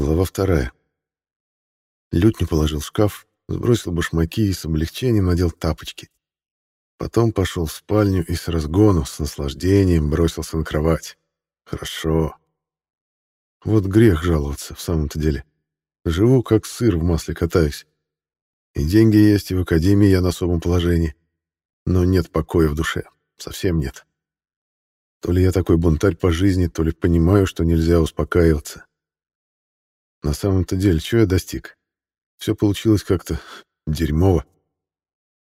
Глава вторая. Лютню положил в шкаф, сбросил башмаки и с облегчением надел тапочки. Потом пошел в спальню и с разгону, с наслаждением бросился на кровать. Хорошо. Вот грех жаловаться, в самом-то деле. Живу, как сыр в масле катаюсь. И деньги есть, и в академии я на особом положении. Но нет покоя в душе. Совсем нет. То ли я такой бунтарь по жизни, то ли понимаю, что нельзя успокаиваться. На самом-то деле, что я достиг? Все получилось как-то дерьмово.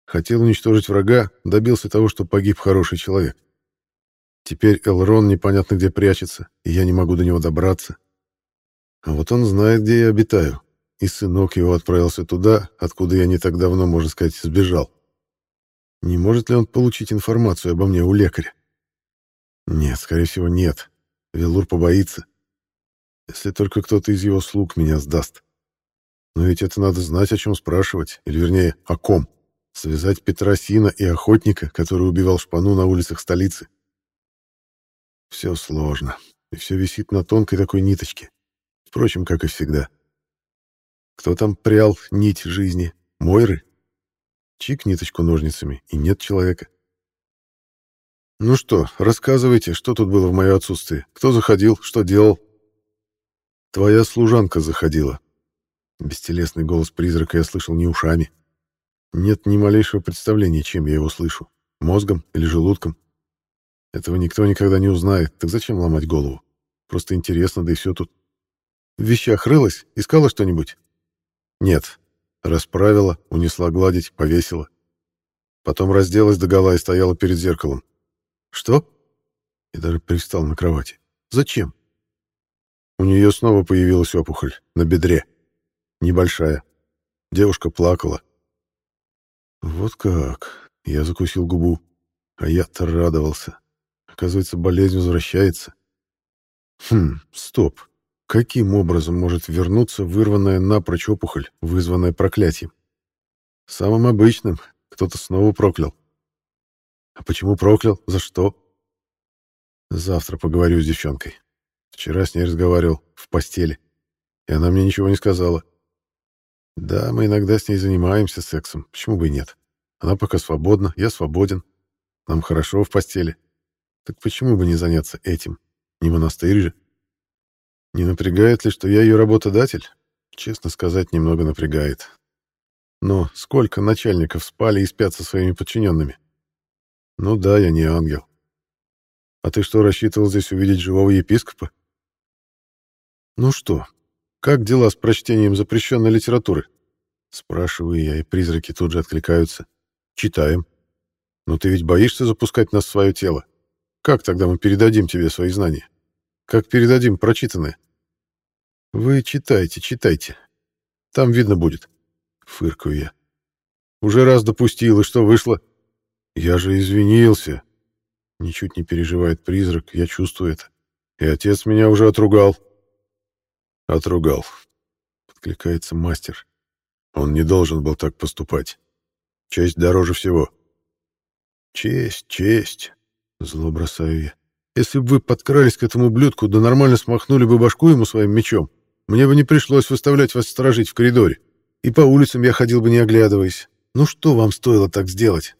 Хотел уничтожить врага, добился того, что погиб хороший человек. Теперь Элрон непонятно где прячется, и я не могу до него добраться. А вот он знает, где я обитаю, и сынок его отправился туда, откуда я не так давно, можно сказать, сбежал. Не может ли он получить информацию обо мне у лекаря? Нет, скорее всего, нет. Велур побоится. Если только кто-то из его слуг меня сдаст. Но ведь это надо знать, о чем спрашивать, или вернее, о ком. Связать Петросина и охотника, который убивал шпану на улицах столицы. Все сложно, и все висит на тонкой такой ниточке. Впрочем, как и всегда. Кто там прял нить жизни? Мойры? Чик ниточку ножницами, и нет человека. Ну что, рассказывайте, что тут было в мое отсутствие? Кто заходил, что делал? Твоя служанка заходила. Бестелесный голос призрака я слышал не ушами. Нет ни малейшего представления, чем я его слышу. Мозгом или желудком. Этого никто никогда не узнает. Так зачем ломать голову? Просто интересно, да и все тут. В вещах рылась? Искала что-нибудь? Нет. Расправила, унесла гладить, повесила. Потом разделась догола и стояла перед зеркалом. Что? И даже пристал на кровати. Зачем? У нее снова появилась опухоль на бедре. Небольшая. Девушка плакала. Вот как. Я закусил губу. А я-то радовался. Оказывается, болезнь возвращается. Хм, стоп. Каким образом может вернуться вырванная напрочь опухоль, вызванная проклятием? Самым обычным. Кто-то снова проклял. А почему проклял? За что? Завтра поговорю с девчонкой. Вчера с ней разговаривал в постели, и она мне ничего не сказала. Да, мы иногда с ней занимаемся сексом, почему бы и нет. Она пока свободна, я свободен. Нам хорошо в постели. Так почему бы не заняться этим? Не монастырь же. Не напрягает ли, что я ее работодатель? Честно сказать, немного напрягает. Но сколько начальников спали и спят со своими подчиненными? Ну да, я не ангел. А ты что, рассчитывал здесь увидеть живого епископа? Ну что, как дела с прочтением запрещенной литературы? Спрашиваю я, и призраки тут же откликаются. Читаем. Но ты ведь боишься запускать нас в свое тело. Как тогда мы передадим тебе свои знания? Как передадим прочитанное? Вы читайте, читайте. Там видно будет. Фыркаю я. Уже раз допустил, и что вышло? Я же извинился. Ничуть не переживает призрак, я чувствую это. И отец меня уже отругал. Отругал. Подкликается мастер. Он не должен был так поступать. Честь дороже всего. Честь, честь. Зло бросаю я. Если бы вы подкрались к этому блюдку, да нормально смахнули бы башку ему своим мечом, мне бы не пришлось выставлять вас сторожить в коридоре. И по улицам я ходил бы не оглядываясь. Ну что вам стоило так сделать?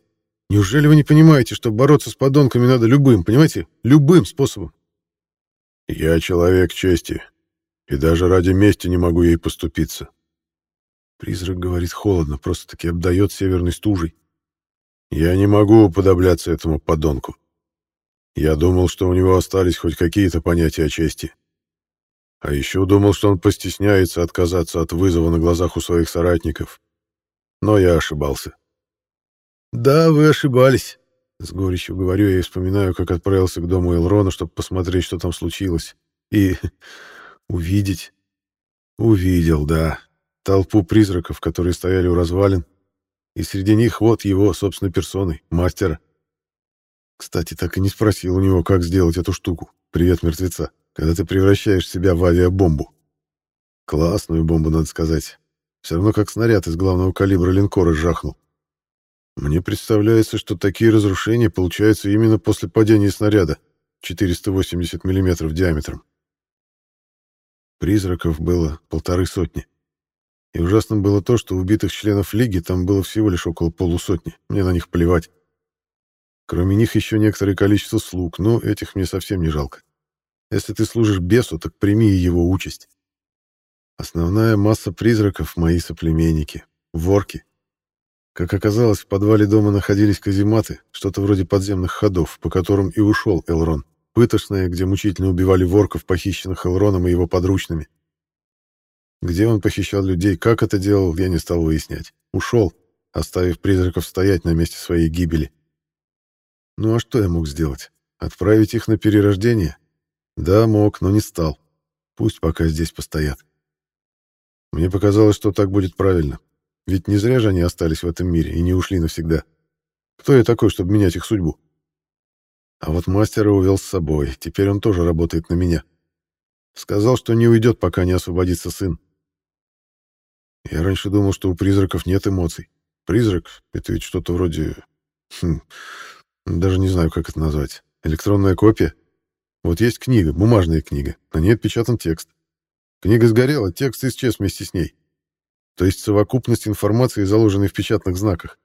Неужели вы не понимаете, что бороться с подонками надо любым, понимаете? Любым способом. Я человек чести, и даже ради мести не могу ей поступиться. Призрак говорит холодно, просто-таки обдает северной стужей. Я не могу уподобляться этому подонку. Я думал, что у него остались хоть какие-то понятия о чести. А еще думал, что он постесняется отказаться от вызова на глазах у своих соратников. Но я ошибался. «Да, вы ошибались», — с горечью говорю я и вспоминаю, как отправился к дому Элрона, чтобы посмотреть, что там случилось. И увидеть. Увидел, да. Толпу призраков, которые стояли у развалин. И среди них вот его, собственной персоной, мастера. Кстати, так и не спросил у него, как сделать эту штуку. Привет, мертвеца. Когда ты превращаешь себя в авиабомбу. Классную бомбу, надо сказать. Все равно как снаряд из главного калибра линкора жахнул. Мне представляется, что такие разрушения получаются именно после падения снаряда 480 мм диаметром. Призраков было полторы сотни. И ужасным было то, что убитых членов Лиги там было всего лишь около полусотни. Мне на них плевать. Кроме них еще некоторое количество слуг, но этих мне совсем не жалко. Если ты служишь бесу, так прими его участь. Основная масса призраков — мои соплеменники, ворки. Как оказалось, в подвале дома находились казематы, что-то вроде подземных ходов, по которым и ушел Элрон. Пытошная, где мучительно убивали ворков, похищенных Элроном и его подручными. Где он похищал людей, как это делал, я не стал выяснять. Ушел, оставив призраков стоять на месте своей гибели. Ну а что я мог сделать? Отправить их на перерождение? Да, мог, но не стал. Пусть пока здесь постоят. Мне показалось, что так будет правильно. Ведь не зря же они остались в этом мире и не ушли навсегда. Кто я такой, чтобы менять их судьбу? А вот мастера увел с собой. Теперь он тоже работает на меня. Сказал, что не уйдет, пока не освободится сын. Я раньше думал, что у призраков нет эмоций. Призрак — это ведь что-то вроде... Хм, даже не знаю, как это назвать. Электронная копия? Вот есть книга, бумажная книга. На ней отпечатан текст. Книга сгорела, текст исчез вместе с ней. То есть совокупность информации, заложенной в печатных знаках.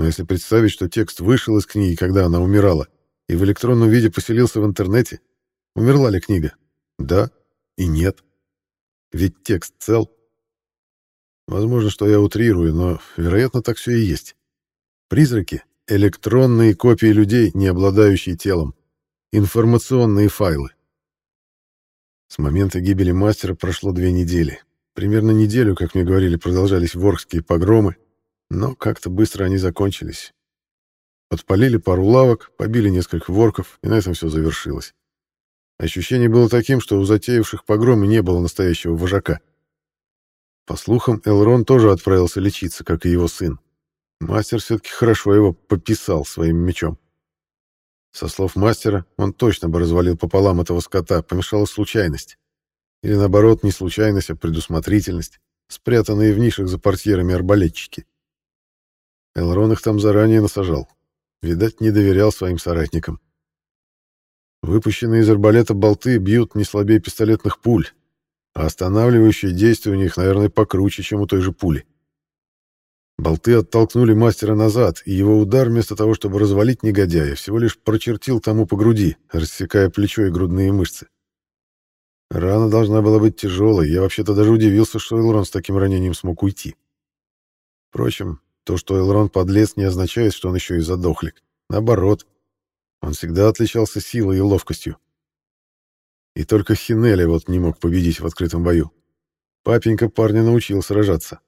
Но если представить, что текст вышел из книги, когда она умирала, и в электронном виде поселился в интернете, умерла ли книга? Да и нет. Ведь текст цел. Возможно, что я утрирую, но, вероятно, так все и есть. Призраки — электронные копии людей, не обладающие телом. Информационные файлы. С момента гибели мастера прошло две недели. Примерно неделю, как мне говорили, продолжались воркские погромы, но как-то быстро они закончились. Подпалили пару лавок, побили несколько ворков, и на этом все завершилось. Ощущение было таким, что у затеявших погромы не было настоящего вожака. По слухам, Элрон тоже отправился лечиться, как и его сын. Мастер все-таки хорошо его пописал своим мечом. Со слов мастера, он точно бы развалил пополам этого скота, помешала случайность. Или наоборот, не случайность, а предусмотрительность, спрятанные в нишах за портьерами арбалетчики. Элрон их там заранее насажал. Видать, не доверял своим соратникам. Выпущенные из арбалета болты бьют не слабее пистолетных пуль, а останавливающее действие у них, наверное, покруче, чем у той же пули. Болты оттолкнули мастера назад, и его удар, вместо того, чтобы развалить негодяя, всего лишь прочертил тому по груди, рассекая плечо и грудные мышцы. Рана должна была быть тяжелой, я вообще-то даже удивился, что Элрон с таким ранением смог уйти. Впрочем, то, что Элрон подлец, не означает, что он еще и задохлик. Наоборот, он всегда отличался силой и ловкостью. И только Хинеля вот не мог победить в открытом бою. Папенька парня научил сражаться.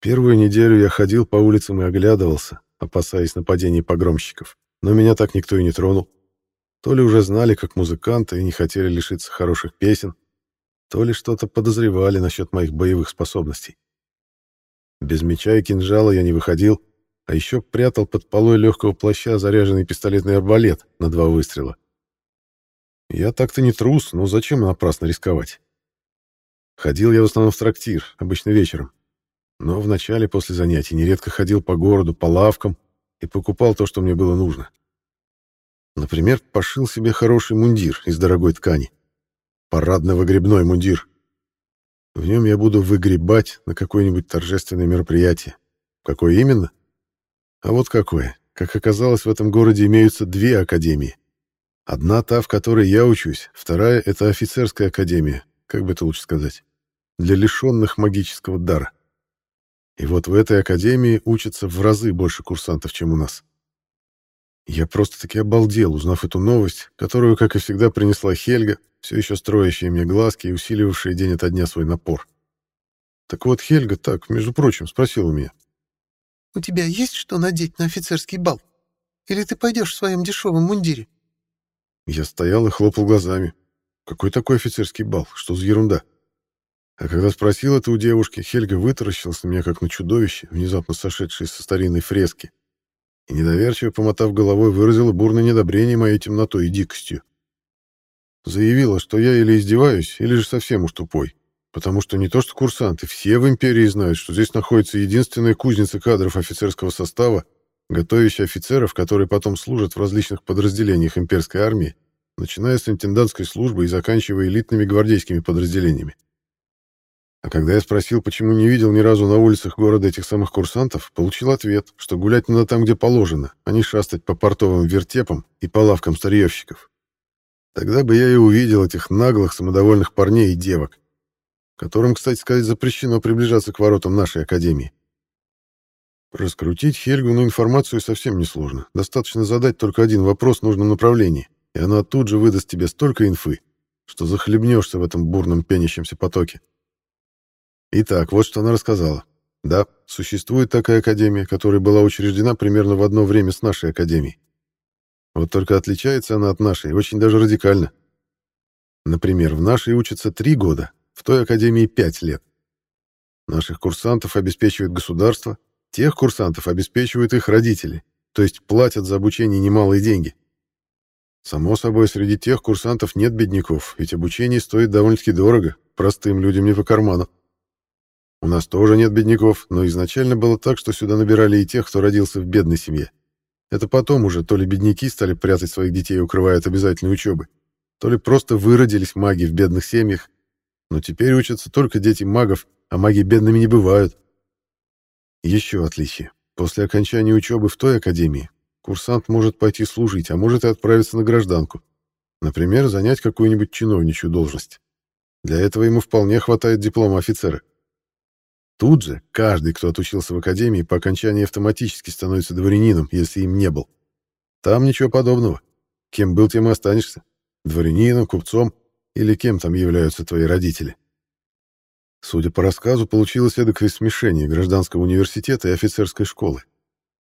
Первую неделю я ходил по улицам и оглядывался, опасаясь нападений погромщиков, но меня так никто и не тронул. То ли уже знали как музыканта и не хотели лишиться хороших песен, то ли что-то подозревали насчет моих боевых способностей. Без меча и кинжала я не выходил, а еще прятал под полой легкого плаща заряженный пистолетный арбалет на два выстрела. Я так-то не трус, но зачем напрасно рисковать? Ходил я в основном в трактир, обычно вечером. Но вначале после занятий нередко ходил по городу, по лавкам и покупал то, что мне было нужно. Например, пошил себе хороший мундир из дорогой ткани. Парадно-выгребной мундир. В нем я буду выгребать на какое-нибудь торжественное мероприятие. Какое именно? А вот какое. Как оказалось, в этом городе имеются две академии. Одна та, в которой я учусь, вторая — это офицерская академия, как бы это лучше сказать, для лишенных магического дара. И вот в этой академии учатся в разы больше курсантов, чем у нас. Я просто-таки обалдел, узнав эту новость, которую, как и всегда, принесла Хельга, все еще строящая мне глазки и усиливавшая день ото дня свой напор. Так вот, Хельга так, между прочим, спросила меня. «У тебя есть что надеть на офицерский бал? Или ты пойдешь в своем дешевом мундире?» Я стоял и хлопал глазами. Какой такой офицерский бал? Что за ерунда? А когда спросил это у девушки, Хельга вытаращилась на меня, как на чудовище, внезапно сошедшее со старинной фрески, и, недоверчиво помотав головой, выразила бурное недобрение моей темнотой и дикостью. Заявила, что я или издеваюсь, или же совсем уж тупой. Потому что не то что курсанты, все в империи знают, что здесь находится единственная кузница кадров офицерского состава, готовящая офицеров, которые потом служат в различных подразделениях имперской армии начиная с интендантской службы и заканчивая элитными гвардейскими подразделениями. А когда я спросил, почему не видел ни разу на улицах города этих самых курсантов, получил ответ, что гулять надо там, где положено, а не шастать по портовым вертепам и по лавкам старьевщиков. Тогда бы я и увидел этих наглых, самодовольных парней и девок, которым, кстати сказать, запрещено приближаться к воротам нашей академии. Раскрутить Хельгу на информацию совсем несложно. Достаточно задать только один вопрос в нужном направлении, и она тут же выдаст тебе столько инфы, что захлебнешься в этом бурном пенящемся потоке. Итак, вот что она рассказала. Да, существует такая академия, которая была учреждена примерно в одно время с нашей академией. Вот только отличается она от нашей очень даже радикально. Например, в нашей учатся три года, в той академии пять лет. Наших курсантов обеспечивает государство, тех курсантов обеспечивают их родители, то есть платят за обучение немалые деньги. Само собой, среди тех курсантов нет бедняков, ведь обучение стоит довольно-таки дорого, простым людям не по карману. У нас тоже нет бедняков, но изначально было так, что сюда набирали и тех, кто родился в бедной семье. Это потом уже то ли бедняки стали прятать своих детей, укрывая от обязательной учебы, то ли просто выродились маги в бедных семьях. Но теперь учатся только дети магов, а маги бедными не бывают. Еще отличие. После окончания учебы в той академии курсант может пойти служить, а может и отправиться на гражданку. Например, занять какую-нибудь чиновничью должность. Для этого ему вполне хватает диплома офицера. Тут же каждый, кто отучился в академии, по окончании автоматически становится дворянином, если им не был. Там ничего подобного. Кем был, тем и останешься. Дворянином, купцом или кем там являются твои родители. Судя по рассказу, получилось эдакое смешение гражданского университета и офицерской школы.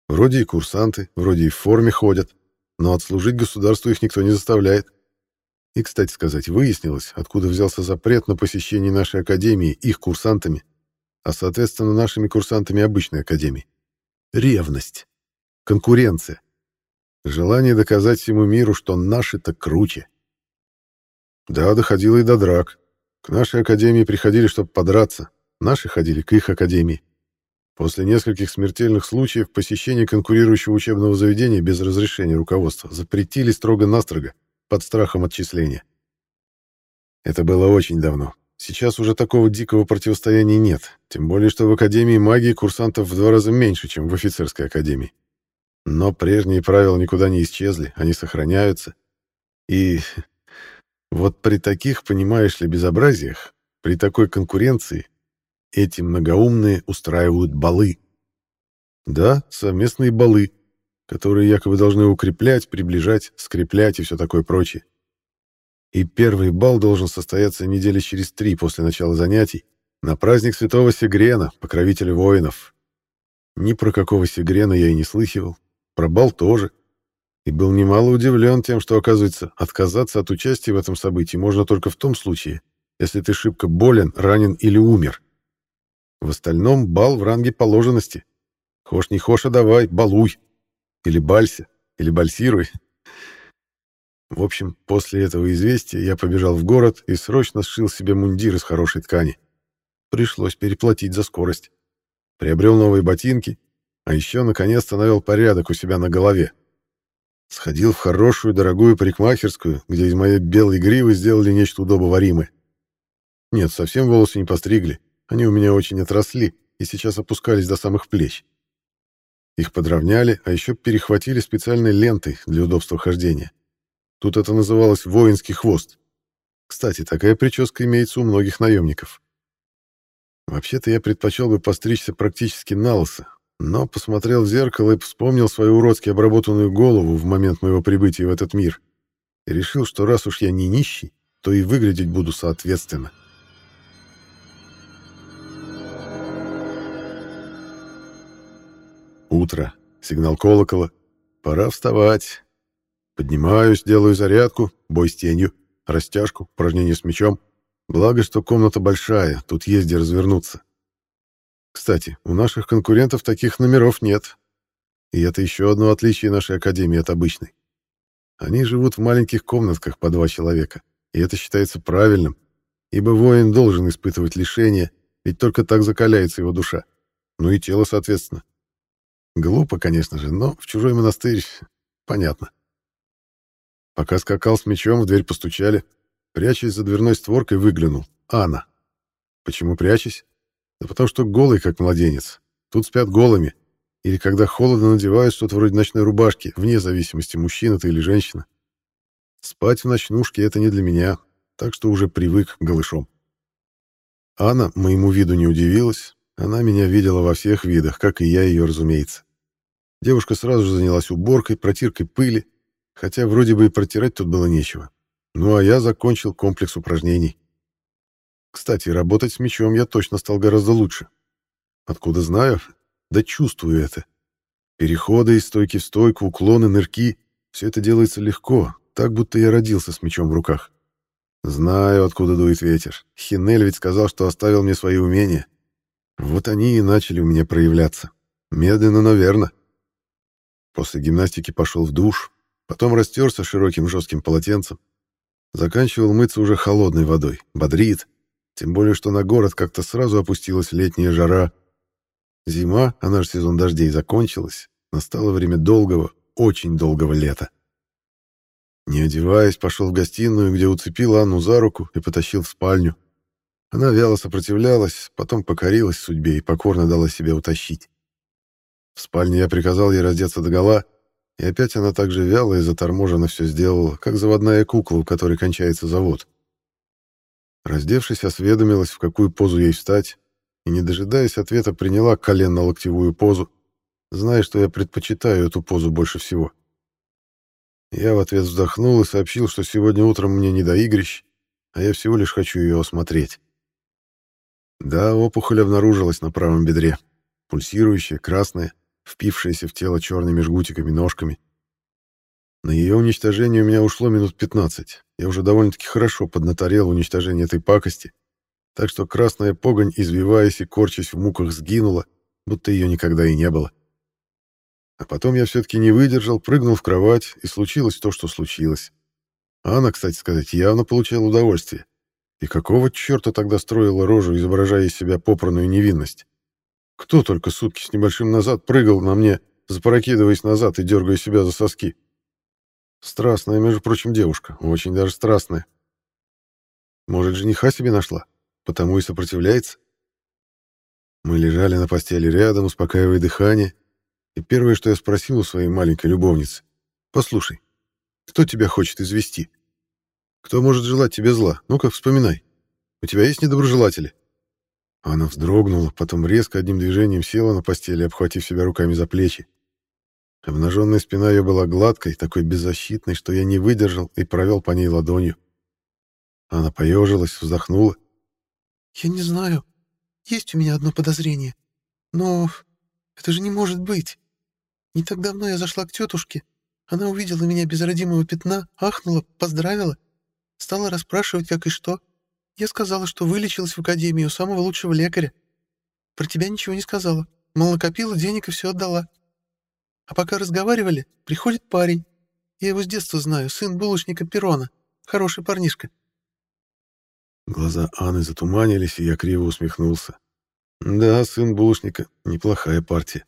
Вроде и курсанты, вроде и в форме ходят, но отслужить государству их никто не заставляет. И, кстати сказать, выяснилось, откуда взялся запрет на посещение нашей академии их курсантами а, соответственно, нашими курсантами обычной академии. Ревность. Конкуренция. Желание доказать всему миру, что наши-то круче. Да, доходило и до драк. К нашей академии приходили, чтобы подраться. Наши ходили к их академии. После нескольких смертельных случаев посещение конкурирующего учебного заведения без разрешения руководства запретили строго-настрого, под страхом отчисления. Это было очень давно, Сейчас уже такого дикого противостояния нет, тем более что в Академии магии курсантов в два раза меньше, чем в офицерской академии. Но прежние правила никуда не исчезли, они сохраняются. И вот при таких, понимаешь ли, безобразиях, при такой конкуренции, эти многоумные устраивают балы. Да, совместные балы, которые якобы должны укреплять, приближать, скреплять и все такое прочее. И первый бал должен состояться недели через три после начала занятий на праздник святого Сегрена, покровителя воинов. Ни про какого Сегрена я и не слыхивал, про бал тоже. И был немало удивлен тем, что, оказывается, отказаться от участия в этом событии можно только в том случае, если ты шибко болен, ранен или умер. В остальном бал в ранге положенности. Хошь не хошь, а давай, балуй. Или балься, или бальсируй. В общем, после этого известия я побежал в город и срочно сшил себе мундир из хорошей ткани. Пришлось переплатить за скорость. Приобрел новые ботинки, а еще наконец-то навел порядок у себя на голове. Сходил в хорошую дорогую парикмахерскую, где из моей белой гривы сделали нечто удобоваримое. Нет, совсем волосы не постригли, они у меня очень отросли и сейчас опускались до самых плеч. Их подровняли, а еще перехватили специальной лентой для удобства хождения. Тут это называлось воинский хвост. Кстати, такая прическа имеется у многих наемников. Вообще-то я предпочел бы постричься практически на лысо, но посмотрел в зеркало и вспомнил свою уродски обработанную голову в момент моего прибытия в этот мир и решил, что раз уж я не нищий, то и выглядеть буду соответственно. Утро. Сигнал колокола. Пора вставать. Поднимаюсь, делаю зарядку, бой с тенью, растяжку, упражнение с мечом. Благо, что комната большая, тут есть развернуться. Кстати, у наших конкурентов таких номеров нет. И это еще одно отличие нашей академии от обычной. Они живут в маленьких комнатках по два человека, и это считается правильным, ибо воин должен испытывать лишения, ведь только так закаляется его душа. Ну и тело, соответственно. Глупо, конечно же, но в чужой монастырь понятно. Пока скакал с мечом, в дверь постучали. Прячась за дверной створкой, выглянул. Анна. Почему прячась? Да потому что голый, как младенец. Тут спят голыми. Или когда холодно надевают что-то вроде ночной рубашки, вне зависимости, мужчина ты или женщина. Спать в ночнушке — это не для меня, так что уже привык голышом. Анна моему виду не удивилась. Она меня видела во всех видах, как и я ее, разумеется. Девушка сразу же занялась уборкой, протиркой пыли, хотя вроде бы и протирать тут было нечего. Ну а я закончил комплекс упражнений. Кстати, работать с мечом я точно стал гораздо лучше. Откуда знаю? Да чувствую это. Переходы из стойки в стойку, уклоны, нырки — все это делается легко, так будто я родился с мечом в руках. Знаю, откуда дует ветер. Хинель ведь сказал, что оставил мне свои умения. Вот они и начали у меня проявляться. Медленно, но верно. После гимнастики пошел в душ, потом растерся широким жестким полотенцем. Заканчивал мыться уже холодной водой. Бодрит. Тем более, что на город как-то сразу опустилась летняя жара. Зима, а наш сезон дождей закончилась. Настало время долгого, очень долгого лета. Не одеваясь, пошел в гостиную, где уцепил Анну за руку и потащил в спальню. Она вяло сопротивлялась, потом покорилась судьбе и покорно дала себя утащить. В спальне я приказал ей раздеться догола, и опять она так же вяло и заторможенно все сделала, как заводная кукла, у которой кончается завод. Раздевшись, осведомилась, в какую позу ей встать, и, не дожидаясь ответа, приняла коленно-локтевую позу, зная, что я предпочитаю эту позу больше всего. Я в ответ вздохнул и сообщил, что сегодня утром мне не до игрищ, а я всего лишь хочу ее осмотреть. Да, опухоль обнаружилась на правом бедре, пульсирующая, красная, впившаяся в тело черными жгутиками ножками. На ее уничтожение у меня ушло минут 15. Я уже довольно-таки хорошо поднаторел уничтожение этой пакости, так что красная погонь, извиваясь и корчась в муках, сгинула, будто ее никогда и не было. А потом я все-таки не выдержал, прыгнул в кровать, и случилось то, что случилось. Анна, кстати сказать, явно получала удовольствие. И какого черта тогда строила рожу, изображая из себя попранную невинность? Кто только сутки с небольшим назад прыгал на мне, запрокидываясь назад и дергая себя за соски? Страстная, между прочим, девушка, очень даже страстная. Может, жениха себе нашла, потому и сопротивляется? Мы лежали на постели рядом, успокаивая дыхание, и первое, что я спросил у своей маленькой любовницы, «Послушай, кто тебя хочет извести? Кто может желать тебе зла? Ну-ка, вспоминай. У тебя есть недоброжелатели?» Она вздрогнула, потом резко одним движением села на постели, обхватив себя руками за плечи. Обнаженная спина ее была гладкой, такой беззащитной, что я не выдержал и провел по ней ладонью. Она поежилась, вздохнула. «Я не знаю. Есть у меня одно подозрение. Но это же не может быть. Не так давно я зашла к тетушке. Она увидела меня без родимого пятна, ахнула, поздравила. Стала расспрашивать, как и что. Я сказала, что вылечилась в академии у самого лучшего лекаря. Про тебя ничего не сказала. Мол, накопила денег и все отдала. А пока разговаривали, приходит парень. Я его с детства знаю, сын булочника Перона. Хороший парнишка. Глаза Анны затуманились, и я криво усмехнулся. Да, сын булочника — неплохая партия.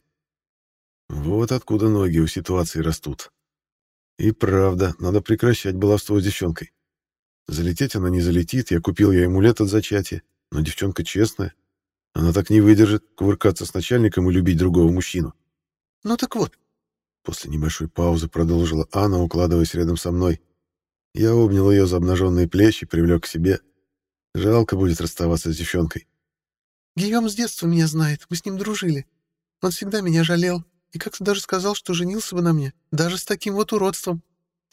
Вот откуда ноги у ситуации растут. И правда, надо прекращать баловство с девчонкой. Залететь она не залетит, я купил ей амулет от зачатия, но девчонка честная. Она так не выдержит кувыркаться с начальником и любить другого мужчину. Ну так вот, После небольшой паузы продолжила Анна, укладываясь рядом со мной. Я обнял ее за обнаженные плечи, привлек к себе. Жалко будет расставаться с девчонкой. Гийом с детства меня знает, мы с ним дружили. Он всегда меня жалел и как-то даже сказал, что женился бы на мне, даже с таким вот уродством.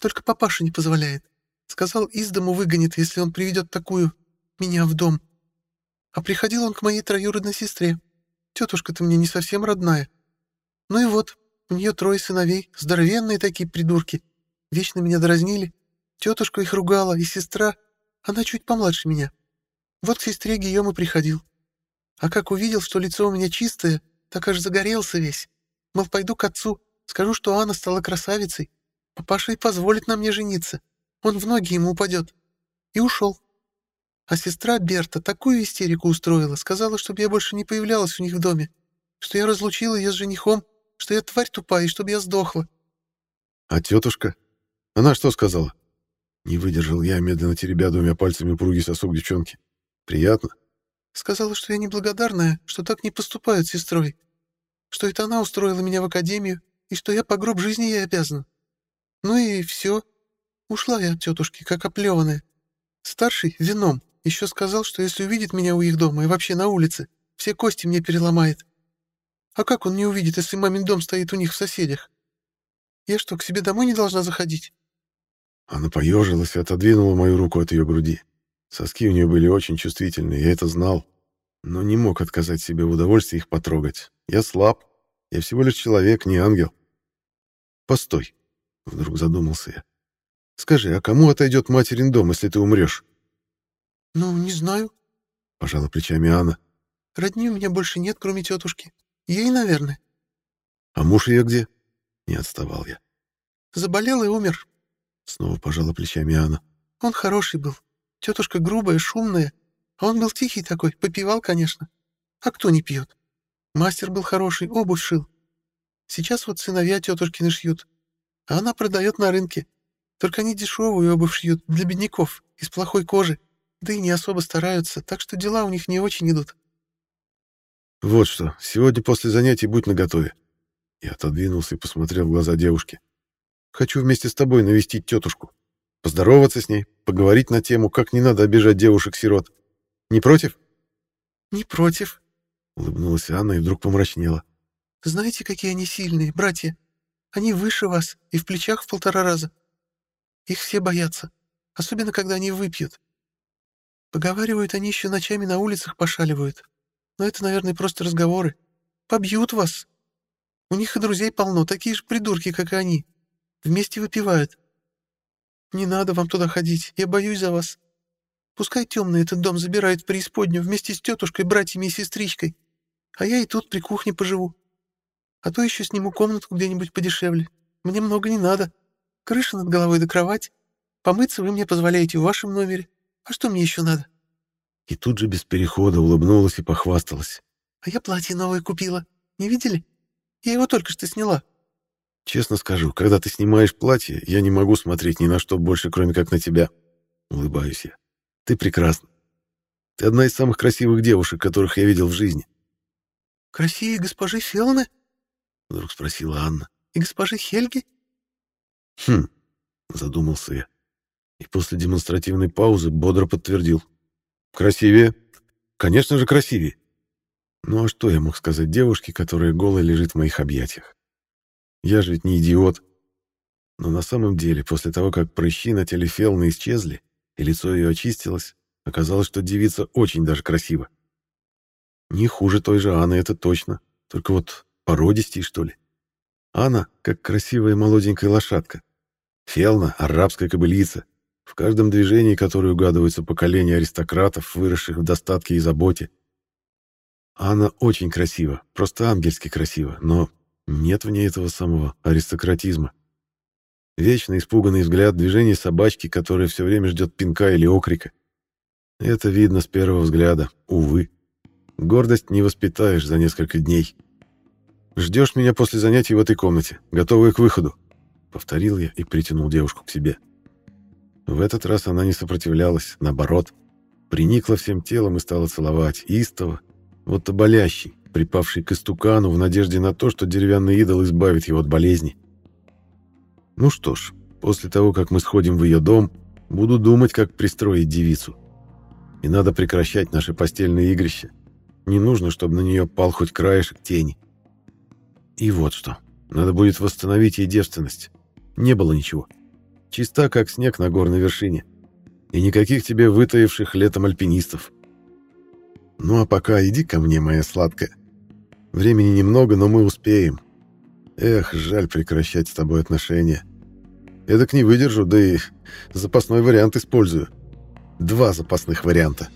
Только папаша не позволяет. Сказал, из дому выгонит, если он приведет такую, меня в дом. А приходил он к моей троюродной сестре. Тетушка-то мне не совсем родная. Ну и вот, у нее трое сыновей, здоровенные такие придурки. Вечно меня дразнили. Тетушка их ругала, и сестра. Она чуть помладше меня. Вот к сестре Гийом и приходил. А как увидел, что лицо у меня чистое, так аж загорелся весь. Мол, пойду к отцу, скажу, что Анна стала красавицей. Папаша и позволит на мне жениться. Он в ноги ему упадет. И ушел. А сестра Берта такую истерику устроила, сказала, чтобы я больше не появлялась у них в доме, что я разлучила ее с женихом, что я тварь тупая и чтобы я сдохла. А тетушка? Она что сказала? Не выдержал я, медленно теребя двумя пальцами упругий сосок девчонки. Приятно. Сказала, что я неблагодарная, что так не поступают с сестрой. Что это она устроила меня в академию, и что я по гроб жизни ей обязан. Ну и все. Ушла я от тетушки, как оплеванная. Старший, вином, еще сказал, что если увидит меня у их дома и вообще на улице, все кости мне переломает. А как он не увидит, если мамин дом стоит у них в соседях? Я что, к себе домой не должна заходить? Она поежилась и отодвинула мою руку от ее груди. Соски у нее были очень чувствительные, я это знал, но не мог отказать себе в удовольствии их потрогать. Я слаб, я всего лишь человек, не ангел. Постой, вдруг задумался я. Скажи, а кому отойдет материн дом, если ты умрешь? Ну, не знаю, пожала плечами Анна. Родни у меня больше нет, кроме тетушки. Ей, наверное. А муж ее где? Не отставал я. Заболел и умер. Снова пожала плечами Анна. Он хороший был. Тетушка грубая, шумная. А он был тихий такой, попивал, конечно. А кто не пьет? Мастер был хороший, обувь шил. Сейчас вот сыновья тетушкины шьют. А она продает на рынке. Только они дешевую обувь шьют для бедняков, из плохой кожи. Да и не особо стараются, так что дела у них не очень идут. Вот что, сегодня после занятий будь наготове. Я отодвинулся и посмотрел в глаза девушки. Хочу вместе с тобой навестить тетушку. Поздороваться с ней, поговорить на тему, как не надо обижать девушек-сирот. Не против? Не против, улыбнулась Анна и вдруг помрачнела. Знаете, какие они сильные, братья? Они выше вас и в плечах в полтора раза. Их все боятся, особенно когда они выпьют. Поговаривают, они еще ночами на улицах пошаливают. Но это, наверное, просто разговоры. Побьют вас. У них и друзей полно, такие же придурки, как и они. Вместе выпивают. Не надо вам туда ходить, я боюсь за вас. Пускай темный этот дом забирает в преисподнюю вместе с тетушкой, братьями и сестричкой. А я и тут при кухне поживу. А то еще сниму комнатку где-нибудь подешевле. Мне много не надо. Крыша над головой до кровать. Помыться вы мне позволяете в вашем номере. А что мне еще надо?» И тут же без перехода улыбнулась и похвасталась. «А я платье новое купила. Не видели? Я его только что сняла». «Честно скажу, когда ты снимаешь платье, я не могу смотреть ни на что больше, кроме как на тебя». Улыбаюсь я. «Ты прекрасна. Ты одна из самых красивых девушек, которых я видел в жизни». «Красивее госпожи Фелны?» Вдруг спросила Анна. «И госпожи Хельги?» «Хм», задумался я и после демонстративной паузы бодро подтвердил. «Красивее? Конечно же, красивее!» Ну а что я мог сказать девушке, которая голой лежит в моих объятиях? Я же ведь не идиот. Но на самом деле, после того, как прыщи на теле Фелны исчезли, и лицо ее очистилось, оказалось, что девица очень даже красива. Не хуже той же Анны, это точно. Только вот породистей, что ли. Анна, как красивая молоденькая лошадка. Фелна — арабская кобылица, в каждом движении которой угадываются поколения аристократов, выросших в достатке и заботе. Она очень красива, просто ангельски красива, но нет в ней этого самого аристократизма. Вечно испуганный взгляд, движение собачки, которая все время ждет пинка или окрика. Это видно с первого взгляда, увы. Гордость не воспитаешь за несколько дней. Ждешь меня после занятий в этой комнате, готовая к выходу. Повторил я и притянул девушку к себе. В этот раз она не сопротивлялась, наоборот. Приникла всем телом и стала целовать, истово, вот болящий, припавший к истукану в надежде на то, что деревянный идол избавит его от болезни. Ну что ж, после того, как мы сходим в ее дом, буду думать, как пристроить девицу. И надо прекращать наши постельные игрища. Не нужно, чтобы на нее пал хоть краешек тени. И вот что. Надо будет восстановить ей девственность. Не было ничего. Чиста, как снег на горной вершине. И никаких тебе вытаивших летом альпинистов. Ну а пока иди ко мне, моя сладкая. Времени немного, но мы успеем. Эх, жаль прекращать с тобой отношения. Эдак не выдержу, да и запасной вариант использую. Два запасных варианта.